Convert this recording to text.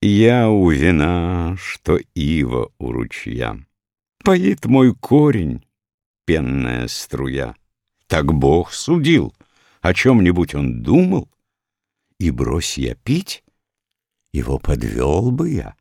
Я у вина, что ива у ручья. Поит мой корень, пенная струя. Так Бог судил, о чем-нибудь он думал, И брось я пить, его подвел бы я.